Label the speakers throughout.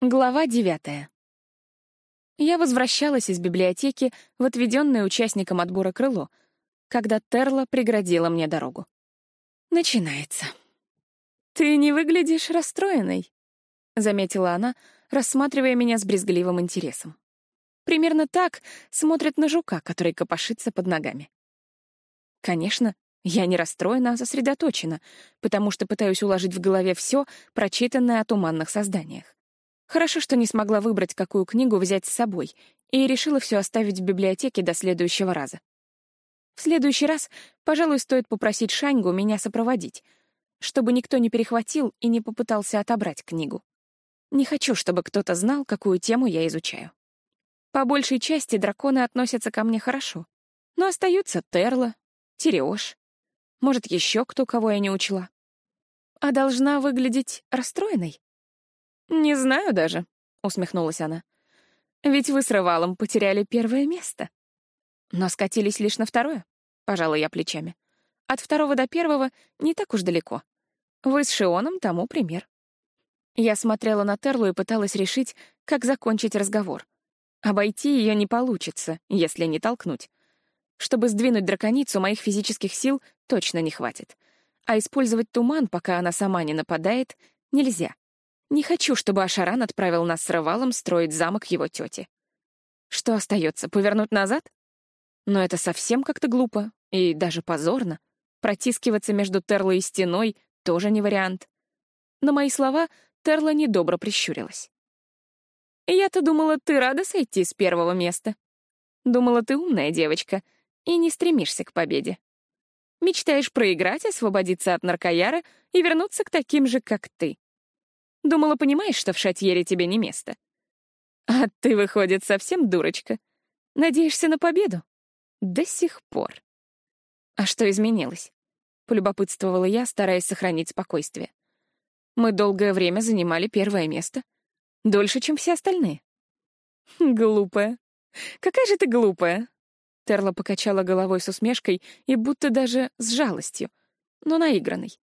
Speaker 1: Глава девятая. Я возвращалась из библиотеки в отведенное участникам отбора крыло, когда Терла преградила мне дорогу. Начинается. «Ты не выглядишь расстроенной», — заметила она, рассматривая меня с брезгливым интересом. Примерно так смотрят на жука, который копошится под ногами. Конечно, я не расстроена, а сосредоточена, потому что пытаюсь уложить в голове все, прочитанное о туманных созданиях. Хорошо, что не смогла выбрать, какую книгу взять с собой, и решила все оставить в библиотеке до следующего раза. В следующий раз, пожалуй, стоит попросить Шаньгу меня сопроводить, чтобы никто не перехватил и не попытался отобрать книгу. Не хочу, чтобы кто-то знал, какую тему я изучаю. По большей части драконы относятся ко мне хорошо, но остаются Терла, Тереош, может, еще кто, кого я не учла. А должна выглядеть расстроенной? «Не знаю даже», — усмехнулась она. «Ведь вы с Рывалом потеряли первое место». «Но скатились лишь на второе», — пожала я плечами. «От второго до первого не так уж далеко. Вы с Шионом тому пример». Я смотрела на Терлу и пыталась решить, как закончить разговор. Обойти ее не получится, если не толкнуть. Чтобы сдвинуть драконицу, моих физических сил точно не хватит. А использовать туман, пока она сама не нападает, нельзя. Не хочу, чтобы Ашаран отправил нас с Рывалом строить замок его тети. Что остается, повернуть назад? Но это совсем как-то глупо и даже позорно. Протискиваться между Терлой и стеной тоже не вариант. На мои слова Терла недобро прищурилась. «Я-то думала, ты рада сойти с первого места. Думала, ты умная девочка и не стремишься к победе. Мечтаешь проиграть, освободиться от наркояра и вернуться к таким же, как ты. Думала, понимаешь, что в шатьере тебе не место. А ты, выходит, совсем дурочка. Надеешься на победу? До сих пор. А что изменилось? Полюбопытствовала я, стараясь сохранить спокойствие. Мы долгое время занимали первое место. Дольше, чем все остальные. Глупая. Какая же ты глупая. Терла покачала головой с усмешкой и будто даже с жалостью, но наигранной.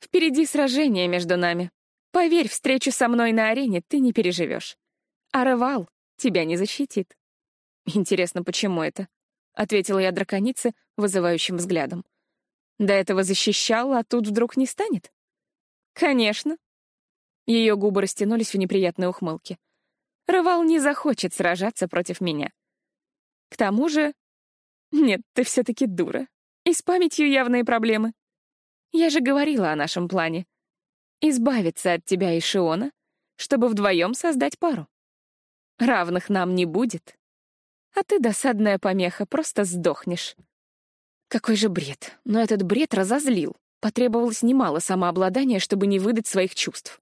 Speaker 1: Впереди сражение между нами, Поверь, встречу со мной на арене ты не переживешь. А Рывал тебя не защитит. Интересно, почему это? Ответила я драконице вызывающим взглядом. До этого защищал, а тут вдруг не станет? Конечно. Ее губы растянулись в неприятной ухмылке. Рывал не захочет сражаться против меня. К тому же... Нет, ты все-таки дура. И с памятью явные проблемы. Я же говорила о нашем плане избавиться от тебя и Шиона, чтобы вдвоем создать пару. Равных нам не будет. А ты, досадная помеха, просто сдохнешь. Какой же бред. Но этот бред разозлил. Потребовалось немало самообладания, чтобы не выдать своих чувств.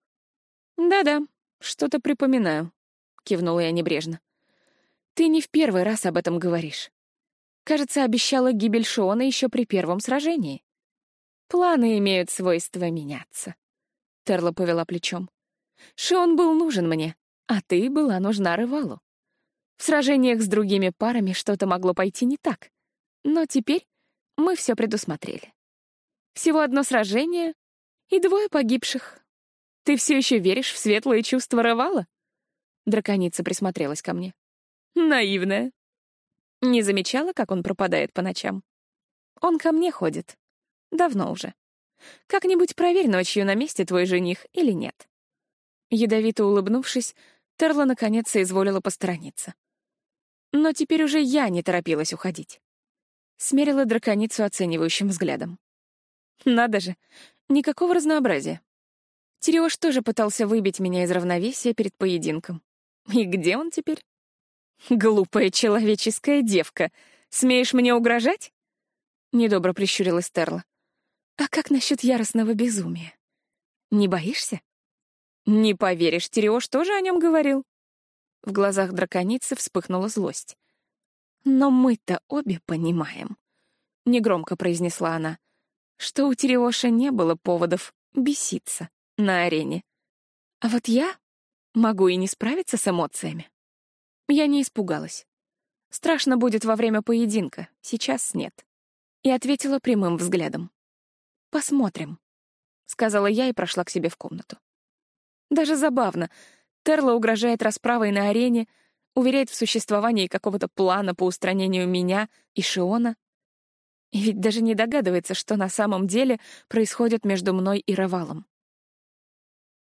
Speaker 1: «Да-да, что-то припоминаю», — кивнула я небрежно. «Ты не в первый раз об этом говоришь. Кажется, обещала гибель Шиона еще при первом сражении. Планы имеют свойство меняться. Терла повела плечом. «Шион был нужен мне, а ты была нужна Рывалу. В сражениях с другими парами что-то могло пойти не так, но теперь мы все предусмотрели. Всего одно сражение и двое погибших. Ты все еще веришь в светлые чувства Рывала?» Драконица присмотрелась ко мне. «Наивная. Не замечала, как он пропадает по ночам? Он ко мне ходит. Давно уже. Как-нибудь проверь ночью, на месте твой жених или нет». Ядовито улыбнувшись, Терла наконец соизволила посторониться. Но теперь уже я не торопилась уходить. Смерила драконицу оценивающим взглядом. Надо же, никакого разнообразия. Тереж тоже пытался выбить меня из равновесия перед поединком. И где он теперь? «Глупая человеческая девка, смеешь мне угрожать?» Недобро прищурилась Терла. А как насчет яростного безумия? Не боишься? Не поверишь, Тереош тоже о нем говорил. В глазах драконицы вспыхнула злость. Но мы-то обе понимаем, — негромко произнесла она, что у Тереоша не было поводов беситься на арене. А вот я могу и не справиться с эмоциями. Я не испугалась. Страшно будет во время поединка, сейчас нет. И ответила прямым взглядом. «Посмотрим», — сказала я и прошла к себе в комнату. Даже забавно. Терла угрожает расправой на арене, уверяет в существовании какого-то плана по устранению меня и Шиона. И ведь даже не догадывается, что на самом деле происходит между мной и Равалом.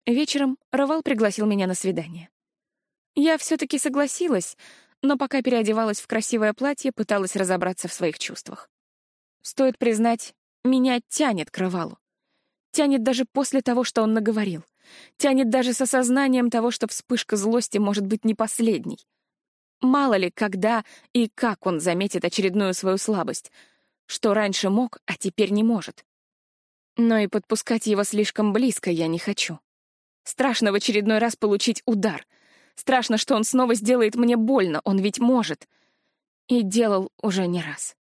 Speaker 1: Вечером Равал пригласил меня на свидание. Я все-таки согласилась, но пока переодевалась в красивое платье, пыталась разобраться в своих чувствах. Стоит признать, меня тянет к Равалу. Тянет даже после того, что он наговорил. Тянет даже с осознанием того, что вспышка злости может быть не последней. Мало ли, когда и как он заметит очередную свою слабость, что раньше мог, а теперь не может. Но и подпускать его слишком близко я не хочу. Страшно в очередной раз получить удар. Страшно, что он снова сделает мне больно, он ведь может. И делал уже не раз.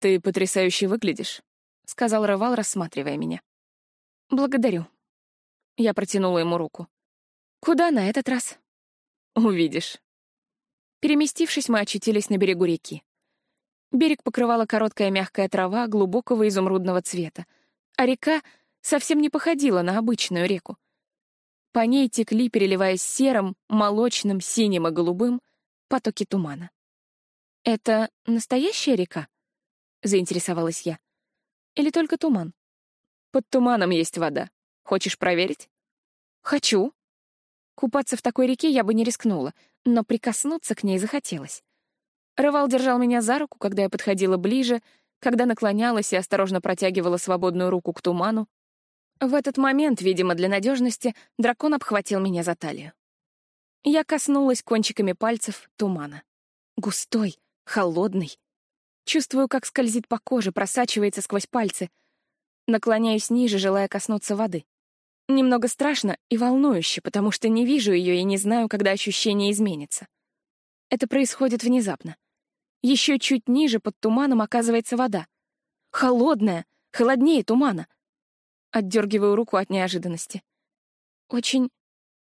Speaker 1: «Ты потрясающе выглядишь», — сказал Рывал, рассматривая меня. «Благодарю», я протянула ему руку. «Куда на этот раз?» «Увидишь». Переместившись, мы очутились на берегу реки. Берег покрывала короткая мягкая трава глубокого изумрудного цвета, а река совсем не походила на обычную реку. По ней текли, переливаясь серым, молочным, синим и голубым, потоки тумана. «Это настоящая река?» — заинтересовалась я. «Или только туман?» «Под туманом есть вода. Хочешь проверить?» «Хочу». Купаться в такой реке я бы не рискнула, но прикоснуться к ней захотелось. Рывал держал меня за руку, когда я подходила ближе, когда наклонялась и осторожно протягивала свободную руку к туману. В этот момент, видимо, для надежности, дракон обхватил меня за талию. Я коснулась кончиками пальцев тумана. Густой, холодный. Чувствую, как скользит по коже, просачивается сквозь пальцы. Наклоняюсь ниже, желая коснуться воды. Немного страшно и волнующе, потому что не вижу ее и не знаю, когда ощущение изменится. Это происходит внезапно. Еще чуть ниже под туманом оказывается вода. Холодная, холоднее тумана. Отдергиваю руку от неожиданности. Очень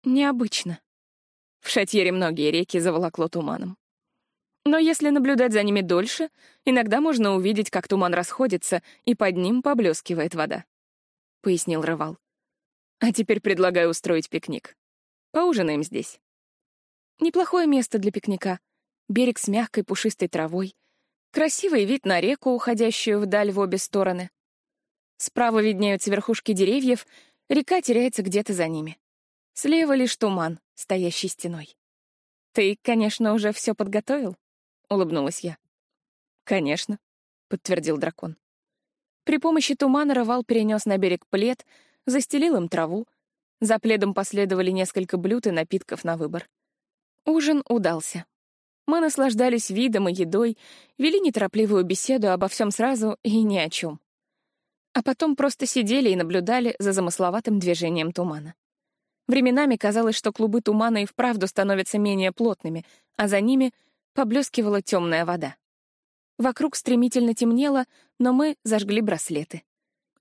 Speaker 1: необычно. В Шатьере многие реки заволокло туманом. Но если наблюдать за ними дольше, иногда можно увидеть, как туман расходится, и под ним поблескивает вода, — пояснил Рывал. А теперь предлагаю устроить пикник. Поужинаем здесь. Неплохое место для пикника. Берег с мягкой пушистой травой. Красивый вид на реку, уходящую вдаль в обе стороны. Справа виднеются верхушки деревьев, река теряется где-то за ними. Слева лишь туман, стоящий стеной. «Ты, конечно, уже все подготовил?» — улыбнулась я. «Конечно», — подтвердил дракон. При помощи тумана Рывал перенес на берег плед — застелил им траву. За пледом последовали несколько блюд и напитков на выбор. Ужин удался. Мы наслаждались видом и едой, вели неторопливую беседу обо всем сразу и ни о чем. А потом просто сидели и наблюдали за замысловатым движением тумана. Временами казалось, что клубы тумана и вправду становятся менее плотными, а за ними поблескивала темная вода. Вокруг стремительно темнело, но мы зажгли браслеты.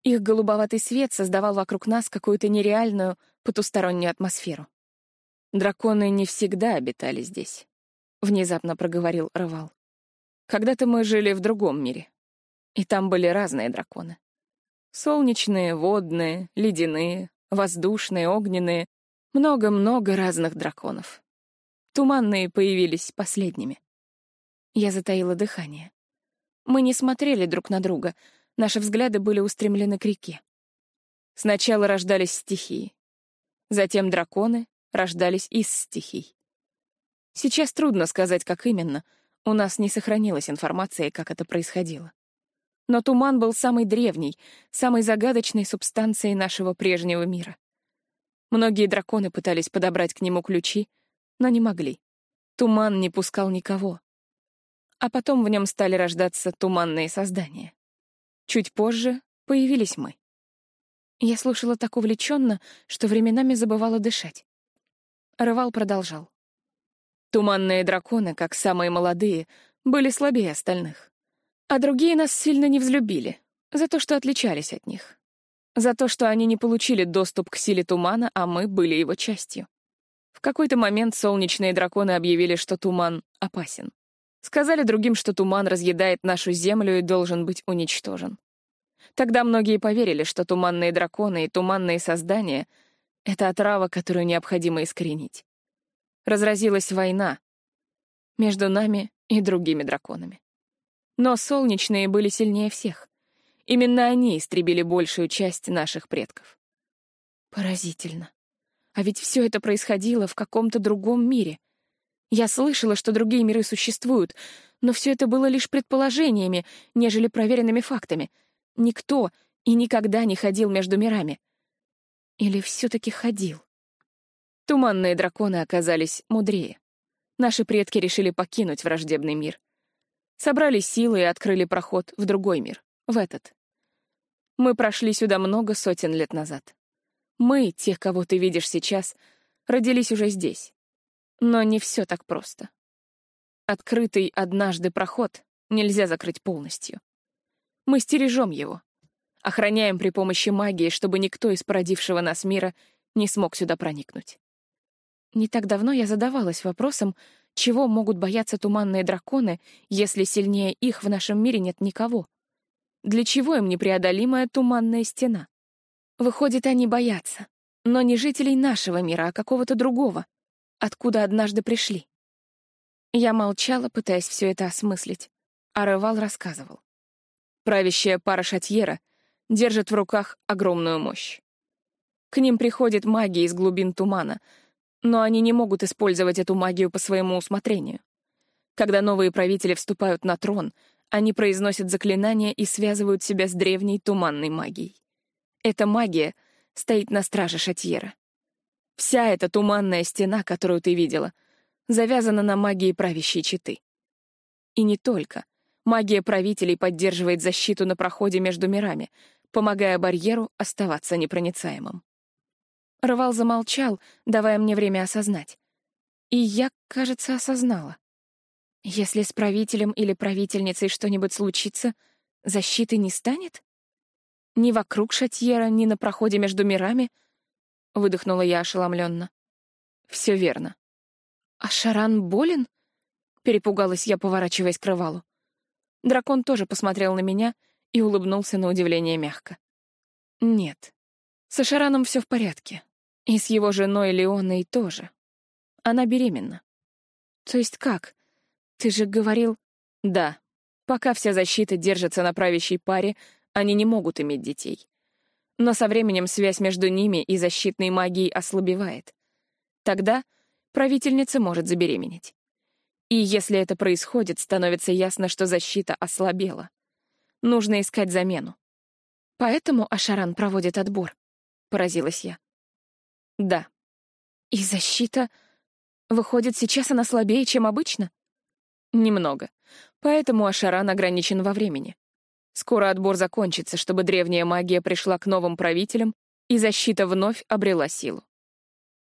Speaker 1: Их голубоватый свет создавал вокруг нас какую-то нереальную, потустороннюю атмосферу. «Драконы не всегда обитали здесь», — внезапно проговорил Рывал. «Когда-то мы жили в другом мире, и там были разные драконы. Солнечные, водные, ледяные, воздушные, огненные, много-много разных драконов. Туманные появились последними. Я затаила дыхание. Мы не смотрели друг на друга — Наши взгляды были устремлены к реке. Сначала рождались стихии. Затем драконы рождались из стихий. Сейчас трудно сказать, как именно. У нас не сохранилась информация, как это происходило. Но туман был самой древней, самой загадочной субстанцией нашего прежнего мира. Многие драконы пытались подобрать к нему ключи, но не могли. Туман не пускал никого. А потом в нем стали рождаться туманные создания. Чуть позже появились мы. Я слушала так увлеченно, что временами забывала дышать. Рывал продолжал. Туманные драконы, как самые молодые, были слабее остальных. А другие нас сильно не взлюбили, за то, что отличались от них. За то, что они не получили доступ к силе тумана, а мы были его частью. В какой-то момент солнечные драконы объявили, что туман опасен. Сказали другим, что туман разъедает нашу землю и должен быть уничтожен. Тогда многие поверили, что туманные драконы и туманные создания Это отрава, которую необходимо искоренить. Разразилась война между нами и другими драконами. Но солнечные были сильнее всех. Именно они истребили большую часть наших предков. Поразительно. А ведь все это происходило в каком-то другом мире. Я слышала, что другие миры существуют, но все это было лишь предположениями, нежели проверенными фактами. Никто и никогда не ходил между мирами. Или все-таки ходил? Туманные драконы оказались мудрее. Наши предки решили покинуть враждебный мир. Собрали силы и открыли проход в другой мир, в этот. Мы прошли сюда много сотен лет назад. Мы, тех, кого ты видишь сейчас, родились уже здесь. Но не все так просто. Открытый однажды проход нельзя закрыть полностью. Мы стережем его, охраняем при помощи магии, чтобы никто из породившего нас мира не смог сюда проникнуть. Не так давно я задавалась вопросом, чего могут бояться туманные драконы, если сильнее их в нашем мире нет никого? Для чего им непреодолимая туманная стена? Выходит, они боятся. Но не жителей нашего мира, а какого-то другого, откуда однажды пришли. Я молчала, пытаясь все это осмыслить, а рассказывал. Правящая пара Шатьера держит в руках огромную мощь. К ним приходит магия из глубин тумана, но они не могут использовать эту магию по своему усмотрению. Когда новые правители вступают на трон, они произносят заклинания и связывают себя с древней туманной магией. Эта магия стоит на страже Шатьера. Вся эта туманная стена, которую ты видела, завязана на магии правящей четы. И не только. Магия правителей поддерживает защиту на проходе между мирами, помогая барьеру оставаться непроницаемым. Рвал замолчал, давая мне время осознать. И я, кажется, осознала. Если с правителем или правительницей что-нибудь случится, защиты не станет? Ни вокруг Шатьера, ни на проходе между мирами? Выдохнула я ошеломленно. Все верно. А Шаран болен? Перепугалась я, поворачиваясь к рывалу. Дракон тоже посмотрел на меня и улыбнулся на удивление мягко. Нет, с Шараном все в порядке. И с его женой Леоной тоже. Она беременна. То есть как? Ты же говорил... Да. Пока вся защита держится на правящей паре, они не могут иметь детей. Но со временем связь между ними и защитной магией ослабевает. Тогда правительница может забеременеть. И если это происходит, становится ясно, что защита ослабела. Нужно искать замену. Поэтому Ашаран проводит отбор, — поразилась я. Да. И защита... Выходит, сейчас она слабее, чем обычно? Немного. Поэтому Ашаран ограничен во времени. Скоро отбор закончится, чтобы древняя магия пришла к новым правителям, и защита вновь обрела силу.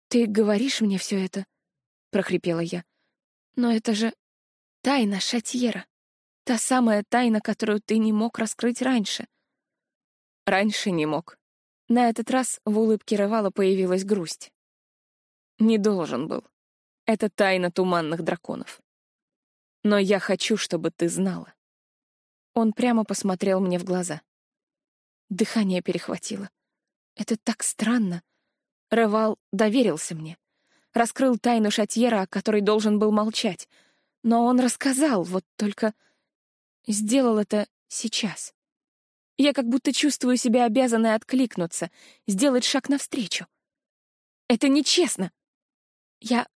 Speaker 1: «Ты говоришь мне все это?» — прохрипела я. «Но это же тайна Шатьера. Та самая тайна, которую ты не мог раскрыть раньше». «Раньше не мог». На этот раз в улыбке Рывала появилась грусть. «Не должен был. Это тайна туманных драконов. Но я хочу, чтобы ты знала. Он прямо посмотрел мне в глаза. Дыхание перехватило. Это так странно. Ревал доверился мне. Раскрыл тайну Шатьера, о которой должен был молчать. Но он рассказал, вот только сделал это сейчас. Я как будто чувствую себя обязанной откликнуться, сделать шаг навстречу. Это нечестно. Я...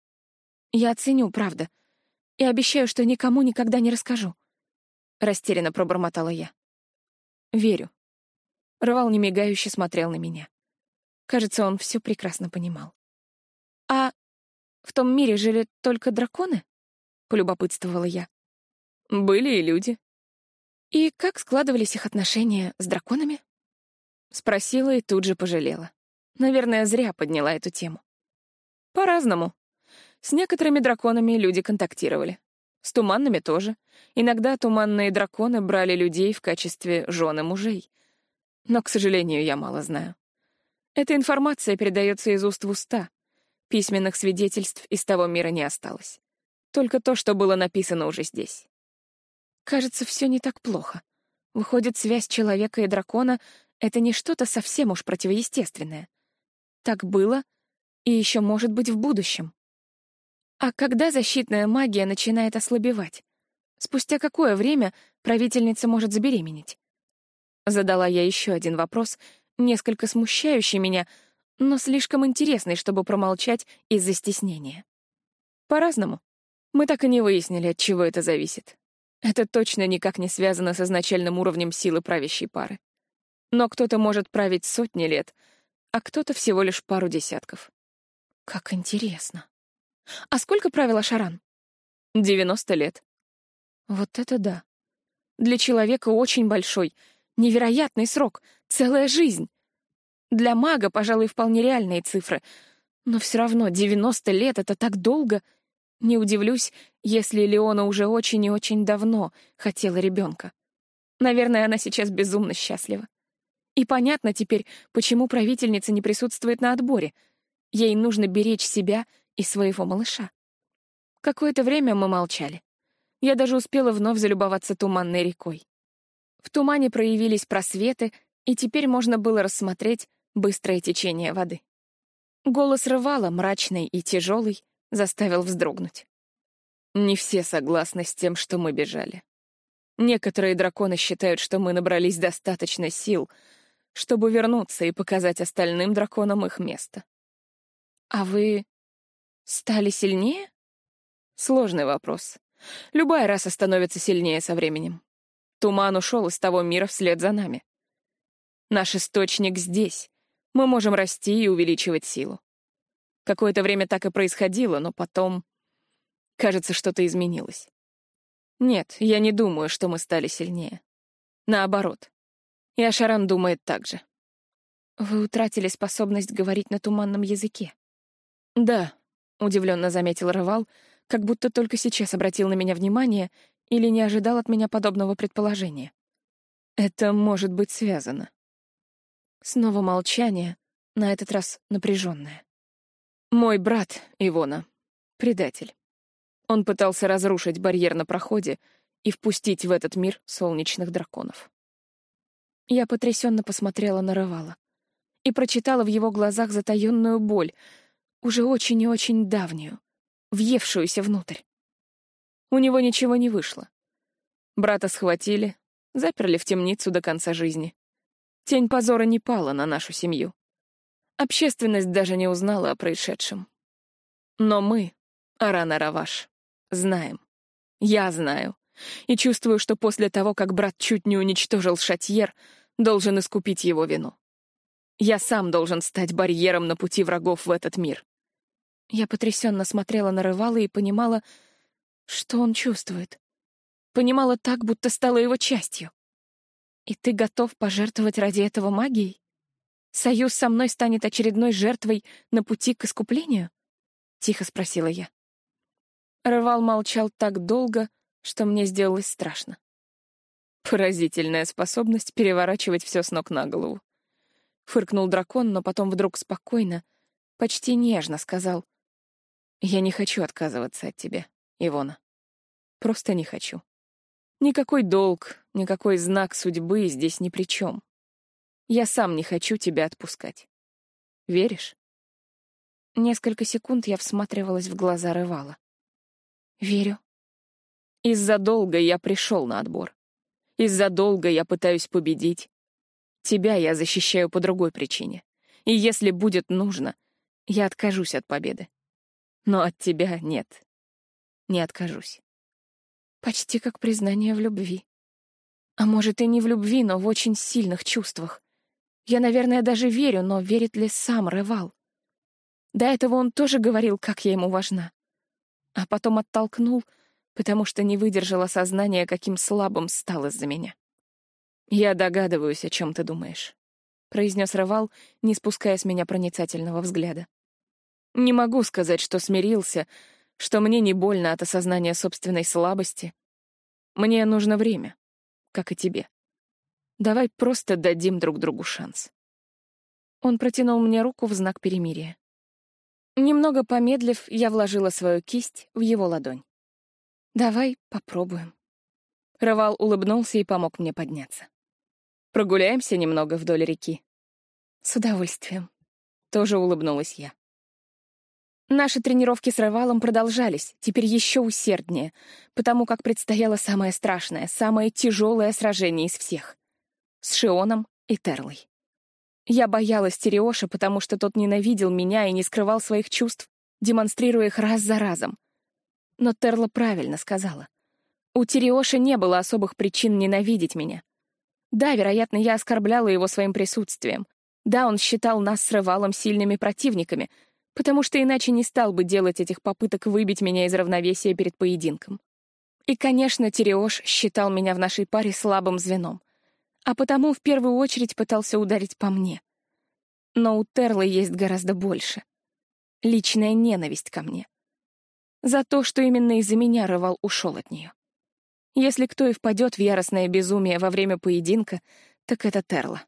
Speaker 1: я оценю, правда. И обещаю, что никому никогда не расскажу. Растерянно пробормотала я. Верю. Рвал немигающе смотрел на меня. Кажется, он все прекрасно понимал. А в том мире жили только драконы? Полюбопытствовала я. Были и люди. И как складывались их отношения с драконами? Спросила и тут же пожалела. Наверное, зря подняла эту тему. По-разному. С некоторыми драконами люди контактировали. С туманными тоже. Иногда туманные драконы брали людей в качестве жены мужей. Но, к сожалению, я мало знаю. Эта информация передается из уст в уста. Письменных свидетельств из того мира не осталось. Только то, что было написано уже здесь. Кажется, все не так плохо. Выходит, связь человека и дракона — это не что-то совсем уж противоестественное. Так было и еще может быть в будущем. А когда защитная магия начинает ослабевать? Спустя какое время правительница может забеременеть? Задала я еще один вопрос, несколько смущающий меня, но слишком интересный, чтобы промолчать из-за стеснения. По-разному. Мы так и не выяснили, от чего это зависит. Это точно никак не связано с изначальным уровнем силы правящей пары. Но кто-то может править сотни лет, а кто-то всего лишь пару десятков. Как интересно. А сколько правила Шаран? 90 лет. Вот это да. Для человека очень большой, невероятный срок, целая жизнь. Для мага, пожалуй, вполне реальные цифры. Но все равно 90 лет — это так долго. Не удивлюсь, если Леона уже очень и очень давно хотела ребенка. Наверное, она сейчас безумно счастлива. И понятно теперь, почему правительница не присутствует на отборе. Ей нужно беречь себя и своего малыша. Какое-то время мы молчали. Я даже успела вновь залюбоваться туманной рекой. В тумане проявились просветы, и теперь можно было рассмотреть быстрое течение воды. Голос рывала, мрачный и тяжелый, заставил вздрогнуть. Не все согласны с тем, что мы бежали. Некоторые драконы считают, что мы набрались достаточно сил, чтобы вернуться и показать остальным драконам их место. А вы стали сильнее? Сложный вопрос. Любая раса становится сильнее со временем. Туман ушел из того мира вслед за нами. Наш источник здесь. Мы можем расти и увеличивать силу. Какое-то время так и происходило, но потом... Кажется, что-то изменилось. Нет, я не думаю, что мы стали сильнее. Наоборот. И Ашаран думает так же. Вы утратили способность говорить на туманном языке. Да, удивленно заметил Рывал, как будто только сейчас обратил на меня внимание или не ожидал от меня подобного предположения. Это может быть связано. Снова молчание, на этот раз напряженное. Мой брат, Ивона, предатель. Он пытался разрушить барьер на проходе и впустить в этот мир солнечных драконов. Я потрясенно посмотрела на Рывала и прочитала в его глазах затаённую боль, уже очень и очень давнюю, въевшуюся внутрь. У него ничего не вышло. Брата схватили, заперли в темницу до конца жизни. Тень позора не пала на нашу семью. Общественность даже не узнала о происшедшем. Но мы, Арана Раваш, знаем. Я знаю. И чувствую, что после того, как брат чуть не уничтожил Шатьер, должен искупить его вину. Я сам должен стать барьером на пути врагов в этот мир. Я потрясенно смотрела на Рывала и понимала, что он чувствует. Понимала так, будто стала его частью. И ты готов пожертвовать ради этого магией? Союз со мной станет очередной жертвой на пути к искуплению? Тихо спросила я. Рывал молчал так долго, что мне сделалось страшно. Поразительная способность переворачивать все с ног на голову. Фыркнул дракон, но потом вдруг спокойно, почти нежно сказал. Я не хочу отказываться от тебя, Ивона. Просто не хочу. Никакой долг, никакой знак судьбы здесь ни при чем. Я сам не хочу тебя отпускать. Веришь? Несколько секунд я всматривалась в глаза Рывала. Верю. Из-за долга я пришел на отбор. Из-за долга я пытаюсь победить. Тебя я защищаю по другой причине. И если будет нужно, я откажусь от победы. Но от тебя нет. Не откажусь. Почти как признание в любви. А может, и не в любви, но в очень сильных чувствах. Я, наверное, даже верю, но верит ли сам Ревал? До этого он тоже говорил, как я ему важна. А потом оттолкнул, потому что не выдержал осознания, каким слабым стал из-за меня. «Я догадываюсь, о чем ты думаешь», — произнес Ревал, не спуская с меня проницательного взгляда. Не могу сказать, что смирился, что мне не больно от осознания собственной слабости. Мне нужно время, как и тебе. Давай просто дадим друг другу шанс. Он протянул мне руку в знак перемирия. Немного помедлив, я вложила свою кисть в его ладонь. «Давай попробуем». Равал улыбнулся и помог мне подняться. «Прогуляемся немного вдоль реки?» «С удовольствием». тоже улыбнулась я. Наши тренировки с Ревалом продолжались, теперь еще усерднее, потому как предстояло самое страшное, самое тяжелое сражение из всех — с Шионом и Терлой. Я боялась Тереоша, потому что тот ненавидел меня и не скрывал своих чувств, демонстрируя их раз за разом. Но Терла правильно сказала. У Тереоша не было особых причин ненавидеть меня. Да, вероятно, я оскорбляла его своим присутствием. Да, он считал нас с Ревалом сильными противниками, потому что иначе не стал бы делать этих попыток выбить меня из равновесия перед поединком. И, конечно, Тереош считал меня в нашей паре слабым звеном — а потому в первую очередь пытался ударить по мне. Но у Терлы есть гораздо больше. Личная ненависть ко мне. За то, что именно из-за меня Рывал ушел от нее. Если кто и впадет в яростное безумие во время поединка, так это Терла.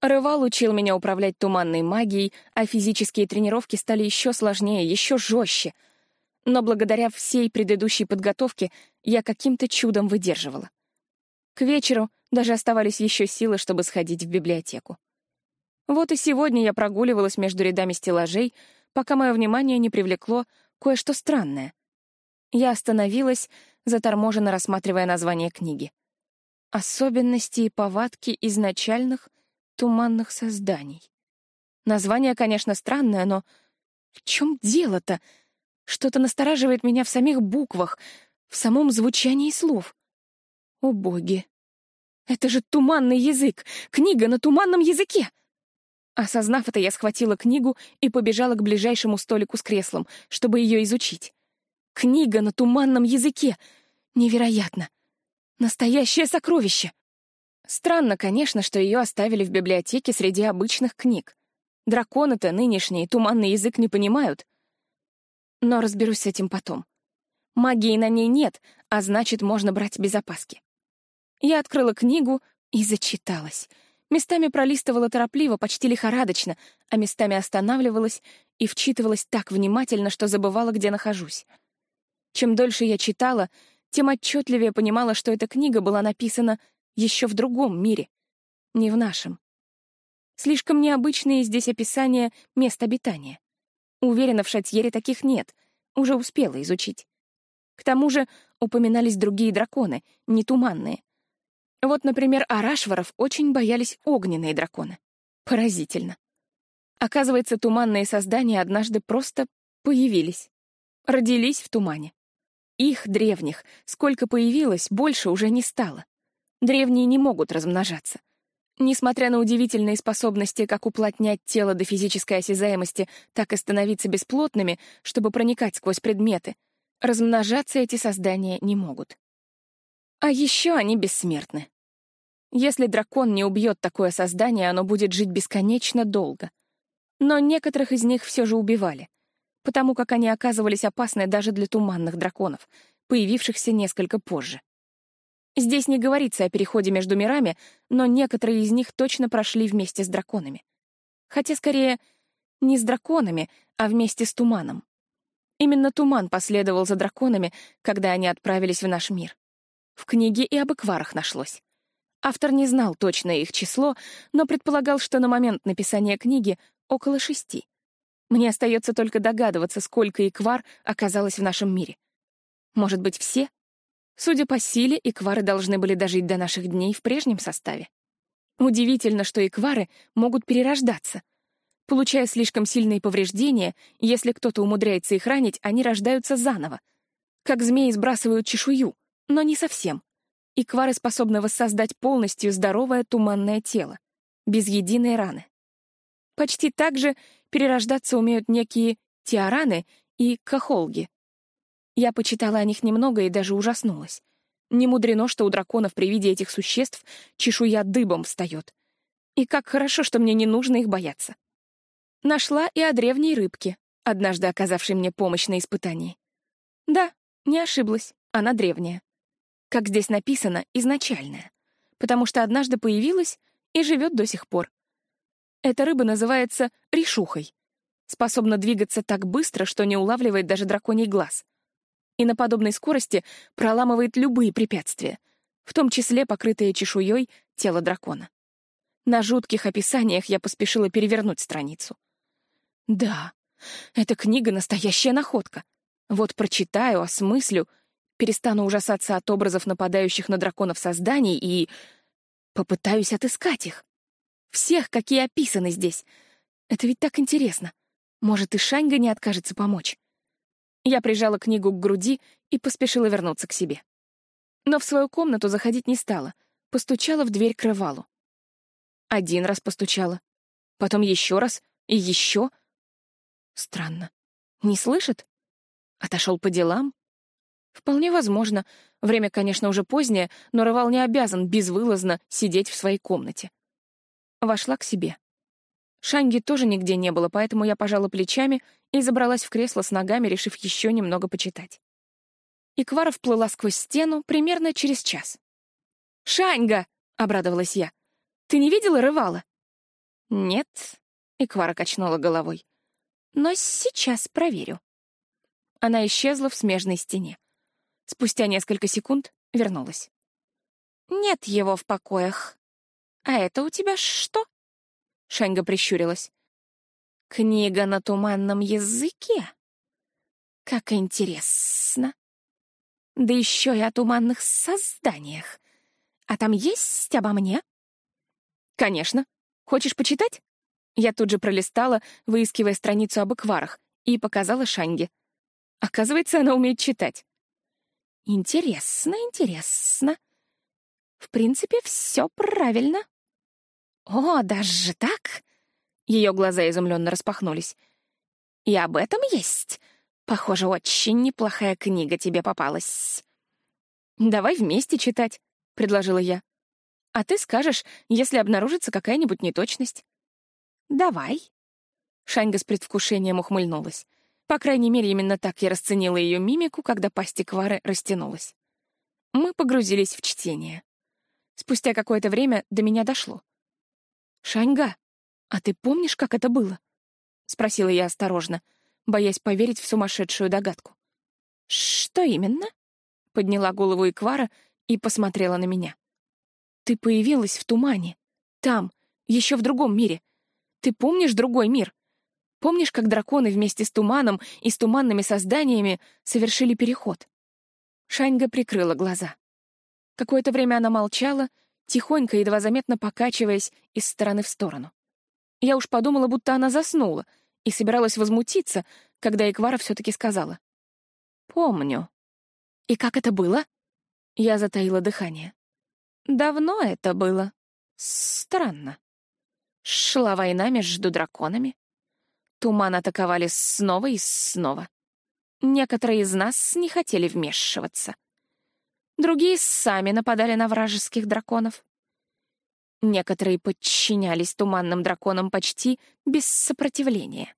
Speaker 1: Рывал учил меня управлять туманной магией, а физические тренировки стали еще сложнее, еще жестче. Но благодаря всей предыдущей подготовке я каким-то чудом выдерживала. К вечеру даже оставались еще силы, чтобы сходить в библиотеку. Вот и сегодня я прогуливалась между рядами стеллажей, пока мое внимание не привлекло кое-что странное. Я остановилась, заторможенно рассматривая название книги. «Особенности и повадки изначальных туманных созданий». Название, конечно, странное, но в чем дело-то? Что-то настораживает меня в самих буквах, в самом звучании слов. О боги! Это же туманный язык! Книга на туманном языке! Осознав это, я схватила книгу и побежала к ближайшему столику с креслом, чтобы ее изучить. Книга на туманном языке! Невероятно! Настоящее сокровище! Странно, конечно, что ее оставили в библиотеке среди обычных книг. Драконы-то нынешний туманный язык не понимают. Но разберусь с этим потом. Магии на ней нет, а значит, можно брать без опаски. Я открыла книгу и зачиталась. Местами пролистывала торопливо, почти лихорадочно, а местами останавливалась и вчитывалась так внимательно, что забывала, где нахожусь. Чем дольше я читала, тем отчетливее понимала, что эта книга была написана еще в другом мире, не в нашем. Слишком необычные здесь описания мест обитания. Уверена, в Шатьере таких нет, уже успела изучить. К тому же упоминались другие драконы, не туманные. Вот, например, арашваров очень боялись огненные драконы. Поразительно. Оказывается, туманные создания однажды просто появились. Родились в тумане. Их, древних, сколько появилось, больше уже не стало. Древние не могут размножаться. Несмотря на удивительные способности как уплотнять тело до физической осязаемости, так и становиться бесплотными, чтобы проникать сквозь предметы, размножаться эти создания не могут. А еще они бессмертны. Если дракон не убьет такое создание, оно будет жить бесконечно долго. Но некоторых из них все же убивали, потому как они оказывались опасны даже для туманных драконов, появившихся несколько позже. Здесь не говорится о переходе между мирами, но некоторые из них точно прошли вместе с драконами. Хотя, скорее, не с драконами, а вместе с туманом. Именно туман последовал за драконами, когда они отправились в наш мир. В книге и об экварах нашлось. Автор не знал точное их число, но предполагал, что на момент написания книги около шести. Мне остается только догадываться, сколько иквар оказалось в нашем мире. Может быть, все? Судя по силе, иквары должны были дожить до наших дней в прежнем составе. Удивительно, что иквары могут перерождаться. Получая слишком сильные повреждения, если кто-то умудряется их ранить, они рождаются заново. Как змеи сбрасывают чешую — но не совсем. И квары способны воссоздать полностью здоровое туманное тело, без единой раны. Почти так же перерождаться умеют некие тиараны и кахолги. Я почитала о них немного и даже ужаснулась. Не мудрено, что у драконов при виде этих существ чешуя дыбом встает. И как хорошо, что мне не нужно их бояться. Нашла и о древней рыбке, однажды оказавшей мне помощь на испытании. Да, не ошиблась, она древняя как здесь написано, изначальная, потому что однажды появилась и живет до сих пор. Эта рыба называется решухой, способна двигаться так быстро, что не улавливает даже драконий глаз. И на подобной скорости проламывает любые препятствия, в том числе покрытые чешуей тело дракона. На жутких описаниях я поспешила перевернуть страницу. Да, эта книга — настоящая находка. Вот прочитаю, осмыслю, перестану ужасаться от образов нападающих на драконов созданий и попытаюсь отыскать их. Всех, какие описаны здесь. Это ведь так интересно. Может, и Шаньга не откажется помочь. Я прижала книгу к груди и поспешила вернуться к себе. Но в свою комнату заходить не стала, постучала в дверь к рывалу. Один раз постучала, потом еще раз и еще. Странно. Не слышит? Отошел по делам? Вполне возможно. Время, конечно, уже позднее, но Рывал не обязан безвылазно сидеть в своей комнате. Вошла к себе. Шанги тоже нигде не было, поэтому я пожала плечами и забралась в кресло с ногами, решив еще немного почитать. Иквара вплыла сквозь стену примерно через час. «Шаньга!» — обрадовалась я. «Ты не видела Рывала?» «Нет», — Иквара качнула головой. «Но сейчас проверю». Она исчезла в смежной стене. Спустя несколько секунд вернулась. «Нет его в покоях. А это у тебя что?» Шаньга прищурилась. «Книга на туманном языке? Как интересно. Да еще и о туманных созданиях. А там есть обо мне?» «Конечно. Хочешь почитать?» Я тут же пролистала, выискивая страницу об экварах, и показала Шанге. Оказывается, она умеет читать. Интересно, интересно. В принципе, все правильно. «О, даже так?» Ее глаза изумленно распахнулись. «И об этом есть. Похоже, очень неплохая книга тебе попалась». «Давай вместе читать», — предложила я. «А ты скажешь, если обнаружится какая-нибудь неточность». «Давай». Шаньга с предвкушением ухмыльнулась. По крайней мере, именно так я расценила ее мимику, когда пасть Квары растянулась. Мы погрузились в чтение. Спустя какое-то время до меня дошло. «Шаньга, а ты помнишь, как это было?» — спросила я осторожно, боясь поверить в сумасшедшую догадку. «Что именно?» — подняла голову Иквара и посмотрела на меня. «Ты появилась в тумане. Там, еще в другом мире. Ты помнишь другой мир? Помнишь, как драконы вместе с туманом и с туманными созданиями совершили переход?» Шаньга прикрыла глаза. Какое-то время она молчала, тихонько, едва заметно покачиваясь из стороны в сторону. Я уж подумала, будто она заснула, и собиралась возмутиться, когда Эквара все-таки сказала. «Помню». «И как это было?» Я затаила дыхание. «Давно это было. Странно. Шла война между драконами. Туман атаковали снова и снова. Некоторые из нас не хотели вмешиваться. Другие сами нападали на вражеских драконов. Некоторые подчинялись туманным драконам почти без сопротивления,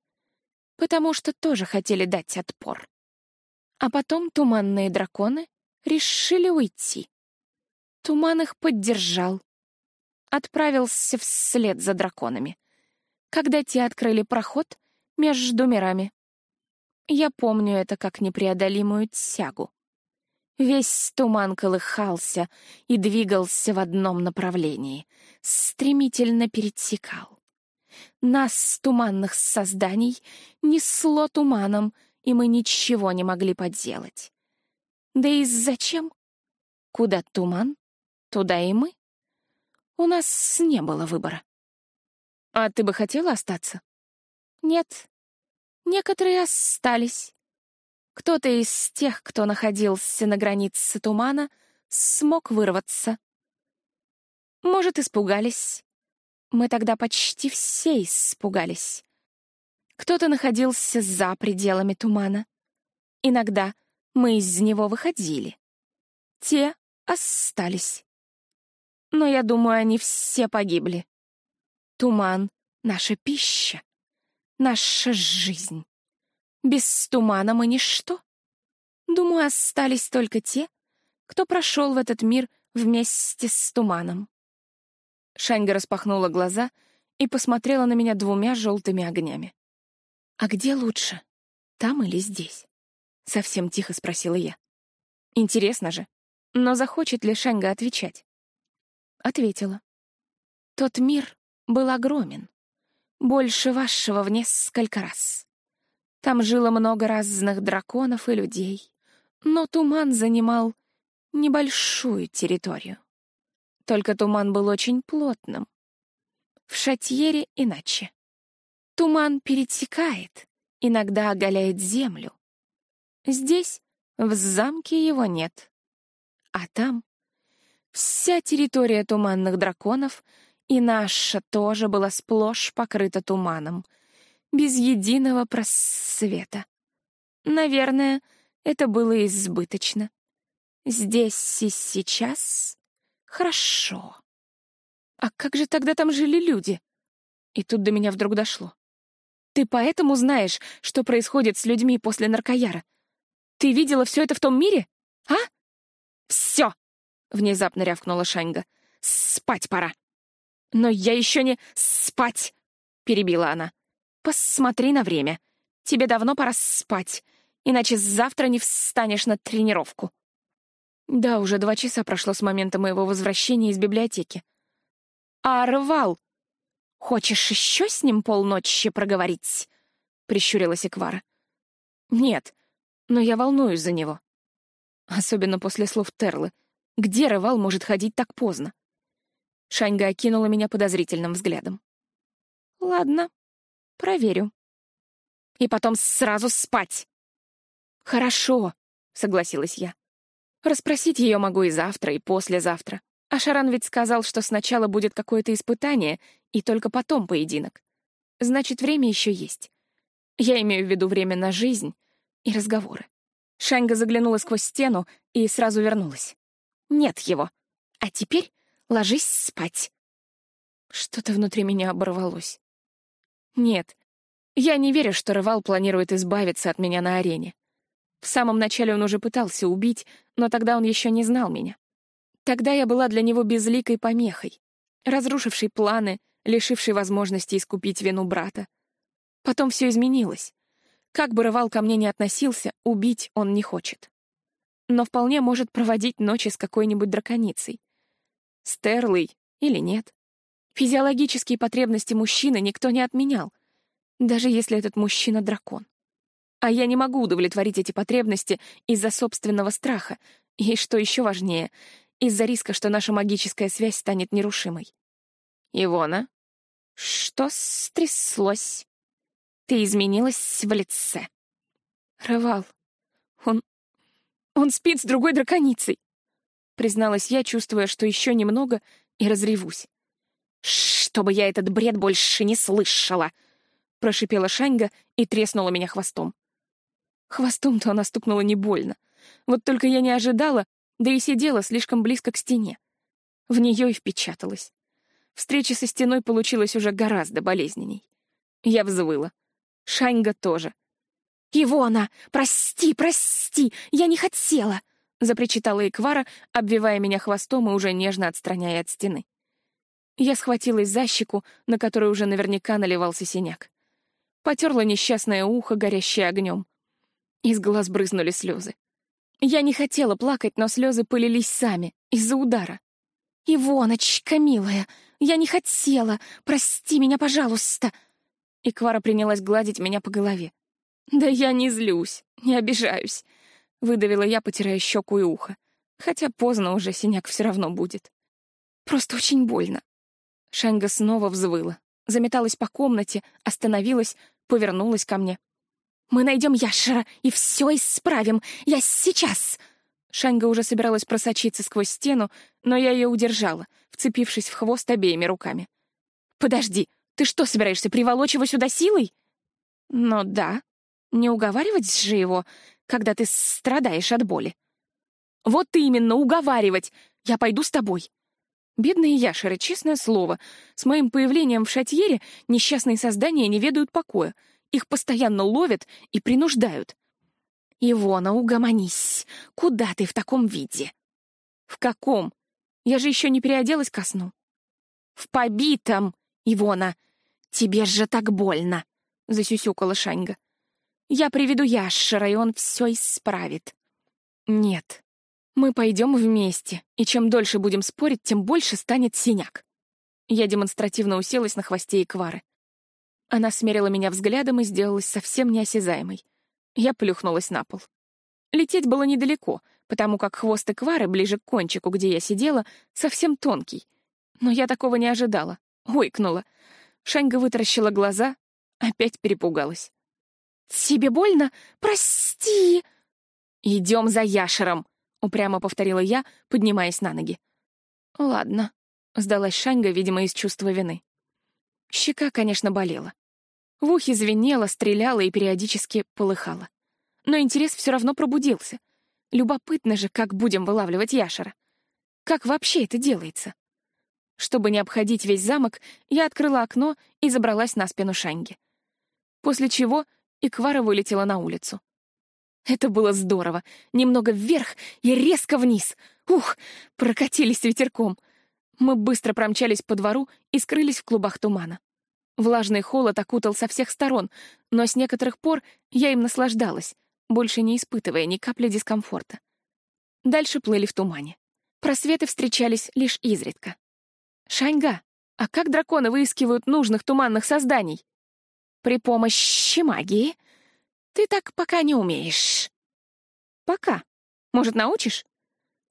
Speaker 1: потому что тоже хотели дать отпор. А потом туманные драконы решили уйти. Туман их поддержал. Отправился вслед за драконами. Когда те открыли проход между мирами. Я помню это как непреодолимую тягу. Весь туман колыхался и двигался в одном направлении, стремительно перетекал. Нас, туманных созданий, несло туманом, и мы ничего не могли поделать. Да и зачем? Куда туман, туда и мы. У нас не было выбора. А ты бы хотела остаться? Нет. Некоторые остались. Кто-то из тех, кто находился на границе тумана, смог вырваться. Может, испугались. Мы тогда почти все испугались. Кто-то находился за пределами тумана. Иногда мы из него выходили. Те остались. Но я думаю, они все погибли. Туман — наша пища, наша жизнь. Без тумана мы ничто. Думаю, остались только те, кто прошел в этот мир вместе с туманом. Шаньга распахнула глаза и посмотрела на меня двумя желтыми огнями. «А где лучше, там или здесь?» — совсем тихо спросила я. «Интересно же, но захочет ли Шаньга отвечать?» Ответила. «Тот мир был огромен. Больше вашего в несколько раз. Там жило много разных драконов и людей, но туман занимал небольшую территорию. Только туман был очень плотным. В Шатьере иначе. Туман перетекает, иногда оголяет землю. Здесь, в замке, его нет. А там вся территория туманных драконов и наша тоже была сплошь покрыта туманом, без единого просвета. Наверное, это было избыточно. Здесь и сейчас хорошо. А как же тогда там жили люди? И тут до меня вдруг дошло. Ты поэтому знаешь, что происходит с людьми после наркояра? Ты видела все это в том мире? А? Все! Внезапно рявкнула Шаньга. Спать пора. Но я еще не спать, перебила она. Посмотри на время. Тебе давно пора спать, иначе завтра не встанешь на тренировку. Да, уже два часа прошло с момента моего возвращения из библиотеки. А рвал? Хочешь еще с ним полночи проговорить? Прищурилась Эквара. Нет, но я волнуюсь за него. Особенно после слов Терлы. Где Рывал может ходить так поздно? Шаньга окинула меня подозрительным взглядом. Ладно, проверю. И потом сразу спать. Хорошо, согласилась я. Расспросить ее могу и завтра, и послезавтра. А Шаран ведь сказал, что сначала будет какое-то испытание, и только потом поединок. Значит, время еще есть. Я имею в виду время на жизнь и разговоры. Шаньга заглянула сквозь стену и сразу вернулась. Нет его. А теперь ложись спать. Что-то внутри меня оборвалось. Нет, я не верю, что Рывал планирует избавиться от меня на арене. В самом начале он уже пытался убить, но тогда он еще не знал меня. Тогда я была для него безликой помехой, разрушившей планы, лишившей возможности искупить вину брата. Потом все изменилось. Как бы Рывал ко мне не относился, убить он не хочет. Но вполне может проводить ночи с какой-нибудь драконицей. Стерлой или нет. Физиологические потребности мужчины никто не отменял, даже если этот мужчина — дракон. А я не могу удовлетворить эти потребности из-за собственного страха, и, что еще важнее, из-за риска, что наша магическая связь станет нерушимой. «Ивона, что стряслось? Ты изменилась в лице». «Рывал, он... он спит с другой драконицей», призналась я, чувствуя, что еще немного, и разревусь. «Чтобы я этот бред больше не слышала!» прошипела Шаньга и треснула меня хвостом. Хвостом-то она стукнула не больно. Вот только я не ожидала, да и сидела слишком близко к стене. В нее и впечаталась. Встреча со стеной получилась уже гораздо болезненней. Я взвыла. Шаньга тоже. «Ивона, прости, прости, я не хотела!» — запричитала Эквара, обвивая меня хвостом и уже нежно отстраняя от стены. Я схватилась за щеку, на которой уже наверняка наливался синяк. Потерла несчастное ухо, горящее огнем. Из глаз брызнули слезы. Я не хотела плакать, но слезы пылились сами, из-за удара. «Ивоночка, милая, я не хотела! Прости меня, пожалуйста!» И Квара принялась гладить меня по голове. «Да я не злюсь, не обижаюсь», — выдавила я, потирая щеку и ухо. Хотя поздно уже, синяк все равно будет. «Просто очень больно». Шанга снова взвыла, заметалась по комнате, остановилась, повернулась ко мне. Мы найдем Яшера и все исправим. Я сейчас!» Шаньга уже собиралась просочиться сквозь стену, но я ее удержала, вцепившись в хвост обеими руками. «Подожди, ты что, собираешься приволочь его сюда силой?» «Ну да. Не уговаривать же его, когда ты страдаешь от боли». «Вот именно, уговаривать! Я пойду с тобой!» Бедные яшеры, честное слово, с моим появлением в шатьере несчастные создания не ведают покоя — их постоянно ловят и принуждают. «Ивона, угомонись! Куда ты в таком виде?» «В каком? Я же еще не переоделась ко сну». «В побитом, Ивона! Тебе же так больно!» — засюсюкала Шаньга. «Я приведу Яшера, и он все исправит». «Нет, мы пойдем вместе, и чем дольше будем спорить, тем больше станет синяк». Я демонстративно уселась на хвосте Эквары. Она смерила меня взглядом и сделалась совсем неосязаемой. Я плюхнулась на пол. Лететь было недалеко, потому как хвост Эквары ближе к кончику, где я сидела, совсем тонкий. Но я такого не ожидала. Ойкнула. Шаньга вытаращила глаза, опять перепугалась. «Тебе больно? Прости!» «Идем за яшером!» — упрямо повторила я, поднимаясь на ноги. «Ладно», — сдалась Шаньга, видимо, из чувства вины. Щека, конечно, болела. В ухе звенело, стреляло и периодически полыхало. Но интерес все равно пробудился. Любопытно же, как будем вылавливать яшера. Как вообще это делается? Чтобы не обходить весь замок, я открыла окно и забралась на спину Шаньги. После чего Иквара вылетела на улицу. Это было здорово. Немного вверх и резко вниз. Ух, прокатились ветерком. Мы быстро промчались по двору и скрылись в клубах тумана. Влажный холод окутал со всех сторон, но с некоторых пор я им наслаждалась, больше не испытывая ни капли дискомфорта. Дальше плыли в тумане. Просветы встречались лишь изредка. «Шаньга, а как драконы выискивают нужных туманных созданий?» «При помощи магии. Ты так пока не умеешь». «Пока. Может, научишь?»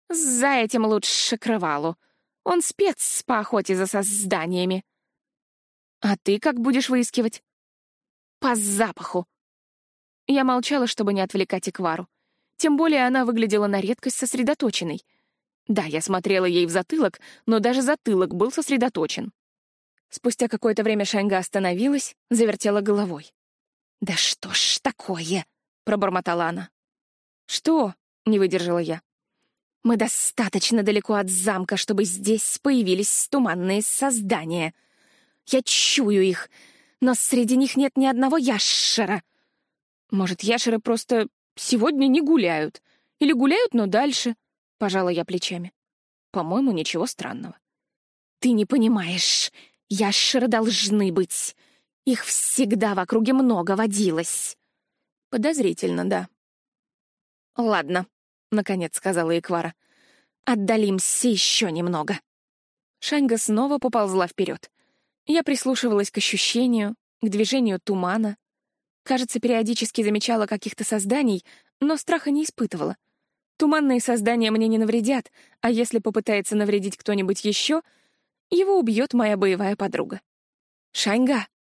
Speaker 1: «За этим лучше Крывалу. Он спец по охоте за созданиями». «А ты как будешь выискивать?» «По запаху». Я молчала, чтобы не отвлекать Эквару. Тем более она выглядела на редкость сосредоточенной. Да, я смотрела ей в затылок, но даже затылок был сосредоточен. Спустя какое-то время Шанга остановилась, завертела головой. «Да что ж такое?» — пробормотала она. «Что?» — не выдержала я. «Мы достаточно далеко от замка, чтобы здесь появились туманные создания. Я чую их, но среди них нет ни одного яшера. Может, яшеры просто сегодня не гуляют? Или гуляют, но дальше?» — пожала я плечами. «По-моему, ничего странного». «Ты не понимаешь. Яшеры должны быть. Их всегда в округе много водилось». «Подозрительно, да». «Ладно», — наконец сказала Эквара. «Отдалимся еще немного». Шаньга снова поползла вперед. Я прислушивалась к ощущению, к движению тумана. Кажется, периодически замечала каких-то созданий, но страха не испытывала. Туманные создания мне не навредят, а если попытается навредить кто-нибудь еще, его убьет моя боевая подруга. «Шаньга!» —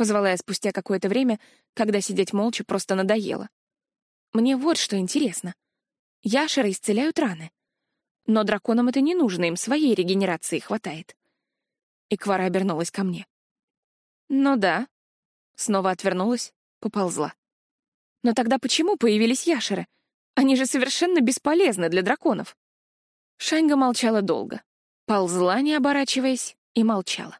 Speaker 1: позвала я спустя какое-то время, когда сидеть молча просто надоело. Мне вот что интересно. Яшеры исцеляют раны. Но драконам это не нужно, им своей регенерации хватает. И обернулась ко мне. «Ну да». Снова отвернулась, поползла. «Но тогда почему появились яшеры? Они же совершенно бесполезны для драконов». Шаньга молчала долго. Ползла, не оборачиваясь, и молчала.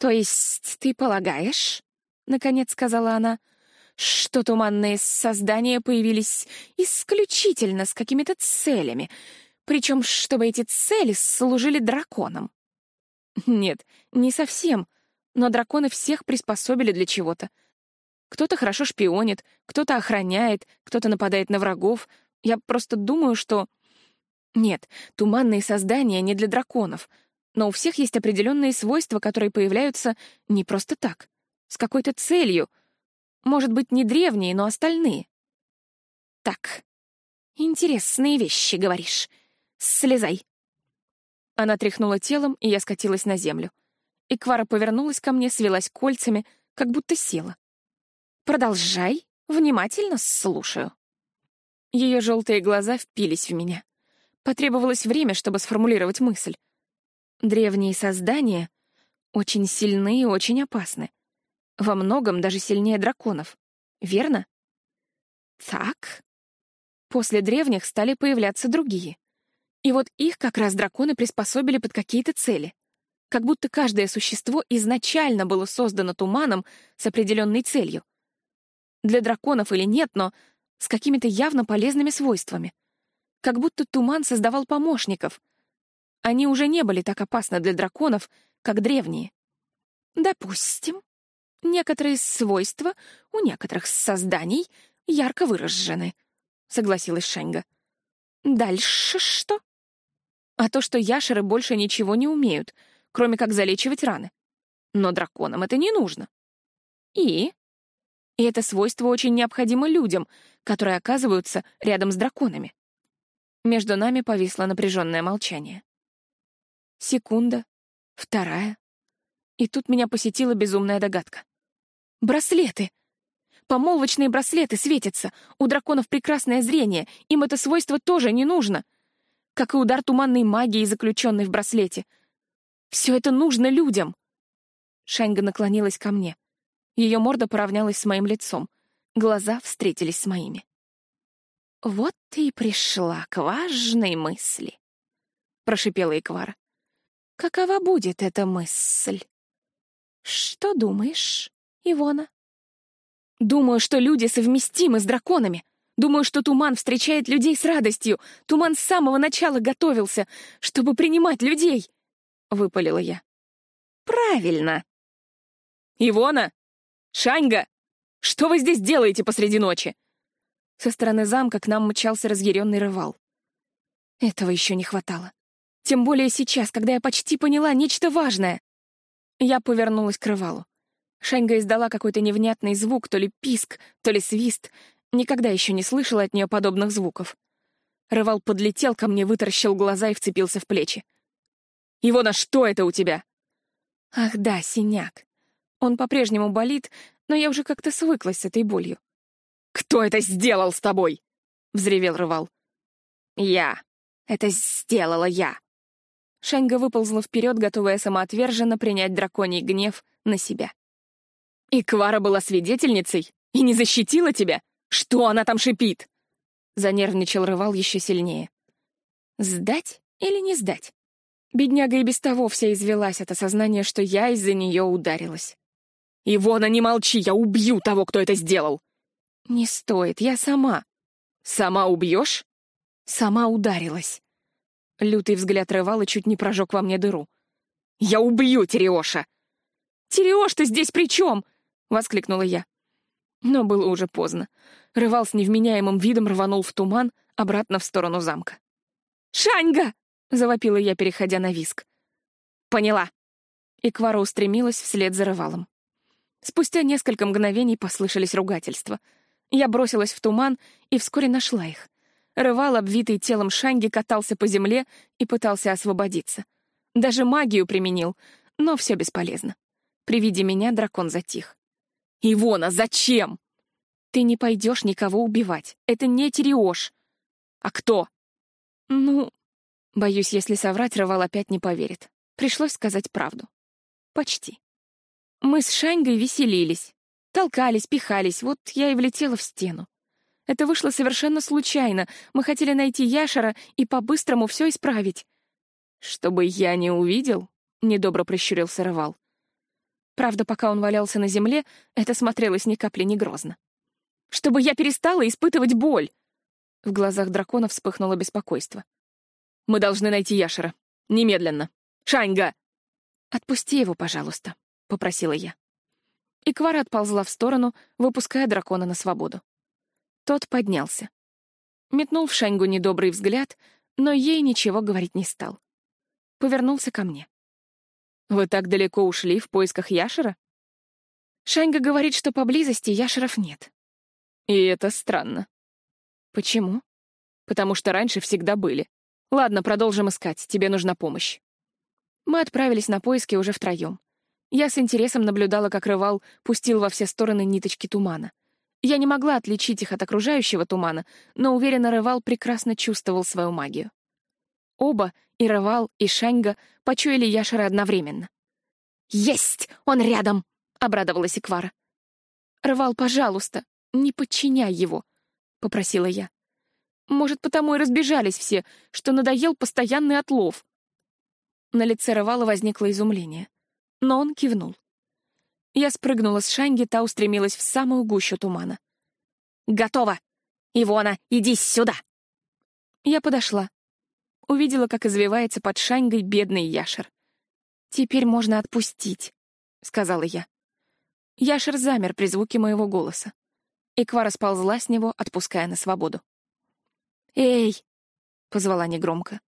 Speaker 1: «То есть ты полагаешь, — наконец сказала она, — что туманные создания появились исключительно с какими-то целями, причем чтобы эти цели служили драконам?» Нет, не совсем. Но драконы всех приспособили для чего-то. Кто-то хорошо шпионит, кто-то охраняет, кто-то нападает на врагов. Я просто думаю, что... Нет, туманные создания не для драконов. Но у всех есть определенные свойства, которые появляются не просто так, с какой-то целью. Может быть, не древние, но остальные. Так, интересные вещи, говоришь. Слезай. Она тряхнула телом, и я скатилась на землю. И Квара повернулась ко мне, свелась кольцами, как будто села. «Продолжай, внимательно слушаю». Ее желтые глаза впились в меня. Потребовалось время, чтобы сформулировать мысль. Древние создания очень сильны и очень опасны. Во многом даже сильнее драконов. Верно? Так. После древних стали появляться другие. И вот их как раз драконы приспособили под какие-то цели. Как будто каждое существо изначально было создано туманом с определенной целью. Для драконов или нет, но с какими-то явно полезными свойствами. Как будто туман создавал помощников. Они уже не были так опасны для драконов, как древние. Допустим, некоторые свойства у некоторых созданий ярко выражены, — согласилась Шенга. Дальше что? а то, что яшеры больше ничего не умеют, кроме как залечивать раны. Но драконам это не нужно. И? И это свойство очень необходимо людям, которые оказываются рядом с драконами. Между нами повисло напряженное молчание. Секунда, вторая. И тут меня посетила безумная догадка. Браслеты! Помолвочные браслеты светятся. У драконов прекрасное зрение, им это свойство тоже не нужно. Как и удар туманной магии, заключенный в браслете. Все это нужно людям. Шаньга наклонилась ко мне. Ее морда поравнялась с моим лицом. Глаза встретились с моими. «Вот ты и пришла к важной мысли», — прошипела Иквара. «Какова будет эта мысль?» «Что думаешь, Ивона?» «Думаю, что люди совместимы с драконами. Думаю, что Туман встречает людей с радостью. Туман с самого начала готовился, чтобы принимать людей», — выпалила я. «Правильно». «Ивона! Шаньга! Что вы здесь делаете посреди ночи?» Со стороны замка к нам мчался разъяренный рывал. Этого еще не хватало. Тем более сейчас, когда я почти поняла нечто важное. Я повернулась к рывалу. Шаньга издала какой-то невнятный звук, то ли писк, то ли свист. Никогда еще не слышала от нее подобных звуков. Рывал подлетел ко мне, вытаращил глаза и вцепился в плечи. «Ивона, что это у тебя?» «Ах да, синяк. Он по-прежнему болит, но я уже как-то свыклась с этой болью. «Кто это сделал с тобой?» — взревел Рывал. «Я. Это сделала я». Шаньга выползла вперед, готовая самоотверженно принять драконий гнев на себя. «И Квара была свидетельницей и не защитила тебя? Что она там шипит?» Занервничал Рывал еще сильнее. «Сдать или не сдать?» Бедняга и без того вся извелась от осознания, что я из-за нее ударилась. «Ивона, не молчи, я убью того, кто это сделал!» «Не стоит, я сама». «Сама убьешь?» Сама ударилась. Лютый взгляд рывал и чуть не прожег во мне дыру. «Я убью Тереоша!» «Тереош, ты здесь при чем?» — воскликнула я. Но было уже поздно. Рывал с невменяемым видом рванул в туман обратно в сторону замка. «Шаньга!» — завопила я, переходя на виск. «Поняла». И Квара устремилась вслед за рывалом. Спустя несколько мгновений послышались ругательства. Я бросилась в туман и вскоре нашла их. Рывал, обвитый телом Шанги, катался по земле и пытался освободиться. Даже магию применил, но все бесполезно. При виде меня дракон затих. «Ивона, зачем?» «Ты не пойдешь никого убивать. Это не Тереош». «А кто?» «Ну...» Боюсь, если соврать, Рывал опять не поверит. Пришлось сказать правду. Почти. Мы с Шаньгой веселились. Толкались, пихались, вот я и влетела в стену. Это вышло совершенно случайно. Мы хотели найти Яшера и по-быстрому все исправить. «Чтобы я не увидел?» — недобро прищурился Рывал. Правда, пока он валялся на земле, это смотрелось ни капли не грозно. «Чтобы я перестала испытывать боль!» В глазах дракона вспыхнуло беспокойство. «Мы должны найти Яшера. Немедленно. Шаньга!» «Отпусти его, пожалуйста», — попросила я. И Квара отползла в сторону, выпуская дракона на свободу. Тот поднялся. Метнул в Шаньгу недобрый взгляд, но ей ничего говорить не стал. Повернулся ко мне. «Вы так далеко ушли в поисках Яшера?» Шаньга говорит, что поблизости Яшеров нет. И это странно. Почему? Потому что раньше всегда были. Ладно, продолжим искать, тебе нужна помощь. Мы отправились на поиски уже втроем. Я с интересом наблюдала, как рывал пустил во все стороны ниточки тумана. Я не могла отличить их от окружающего тумана, но уверенно рывал прекрасно чувствовал свою магию. Оба, и рывал, и шаньга, почуяли Яшера одновременно. «Есть! Он рядом!» — обрадовалась Иквара. «Рывал, пожалуйста, не подчиняй его», — попросила я. «Может, потому и разбежались все, что надоел постоянный отлов». На лице Рывала возникло изумление но он кивнул. Я спрыгнула с шанги, та устремилась в самую гущу тумана. «Готово! Ивона, иди сюда!» Я подошла. Увидела, как извивается под шангой бедный яшер. «Теперь можно отпустить», — сказала я. Яшер замер при звуке моего голоса. Иквара сползла с него, отпуская на свободу. «Эй!» — позвала негромко.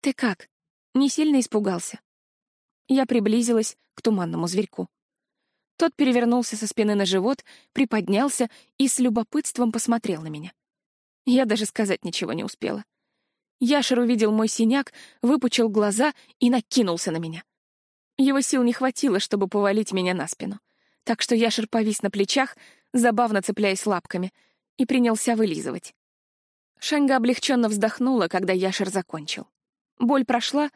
Speaker 1: «Ты как? Не сильно испугался?» Я приблизилась к туманному зверьку. Тот перевернулся со спины на живот, приподнялся и с любопытством посмотрел на меня. Я даже сказать ничего не успела. Яшер увидел мой синяк, выпучил глаза и накинулся на меня. Его сил не хватило, чтобы повалить меня на спину. Так что Яшер повис на плечах, забавно цепляясь лапками, и принялся вылизывать. Шанга облегченно вздохнула, когда Яшер закончил. Боль прошла,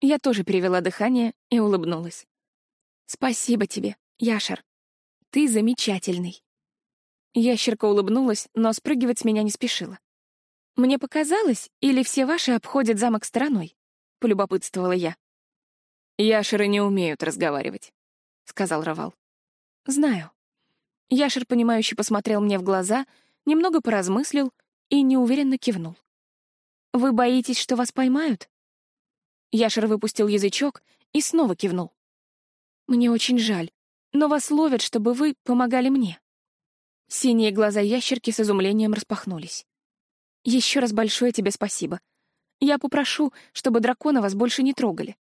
Speaker 1: я тоже перевела дыхание и улыбнулась. «Спасибо тебе, Яшер. Ты замечательный». Ящерка улыбнулась, но спрыгивать с меня не спешила. «Мне показалось, или все ваши обходят замок стороной?» — полюбопытствовала я.
Speaker 2: «Яшеры не умеют разговаривать», — сказал Равал.
Speaker 1: «Знаю». Яшер, понимающе посмотрел мне в глаза, немного поразмыслил и неуверенно кивнул. «Вы боитесь, что вас поймают?» Яшер выпустил язычок и снова кивнул. «Мне очень жаль, но вас ловят, чтобы вы помогали мне». Синие глаза ящерки с изумлением распахнулись. «Еще раз большое тебе спасибо. Я попрошу, чтобы дракона вас больше не трогали.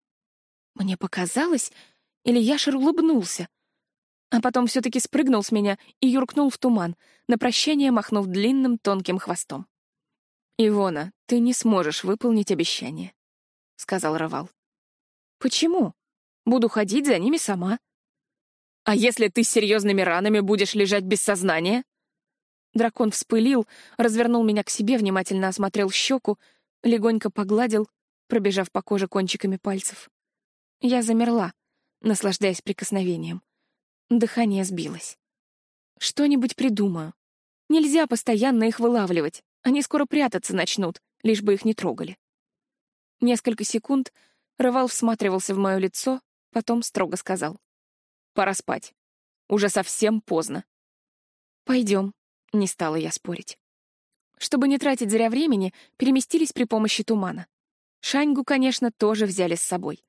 Speaker 1: Мне показалось, или Яшер улыбнулся, а потом все-таки спрыгнул с меня и юркнул в туман, на прощание махнув длинным тонким хвостом.
Speaker 2: «Ивона, ты не сможешь выполнить обещание», — сказал Равал.
Speaker 1: «Почему? Буду ходить за ними сама».
Speaker 2: «А если ты с серьезными ранами будешь лежать без сознания?»
Speaker 1: Дракон вспылил, развернул меня к себе, внимательно осмотрел щеку, легонько погладил, пробежав по коже кончиками пальцев. Я замерла, наслаждаясь прикосновением. Дыхание сбилось. Что-нибудь придумаю. Нельзя постоянно их вылавливать. Они скоро прятаться начнут, лишь бы их не трогали. Несколько секунд Рывал всматривался в мое лицо, потом строго сказал. «Пора спать. Уже совсем поздно». «Пойдем», — не стала я спорить. Чтобы не тратить зря времени, переместились при помощи тумана. Шаньгу, конечно, тоже взяли с собой.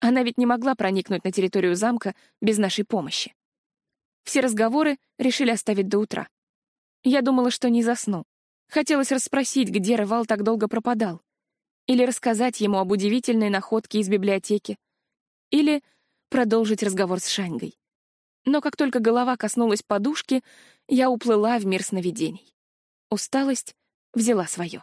Speaker 1: Она ведь не могла проникнуть на территорию замка без нашей помощи. Все разговоры решили оставить до утра. Я думала, что не засну. Хотелось расспросить, где Рывал так долго пропадал. Или рассказать ему об удивительной находке из библиотеки. Или продолжить разговор с Шаньгой. Но как только голова коснулась подушки, я уплыла в мир сновидений. Усталость взяла свое.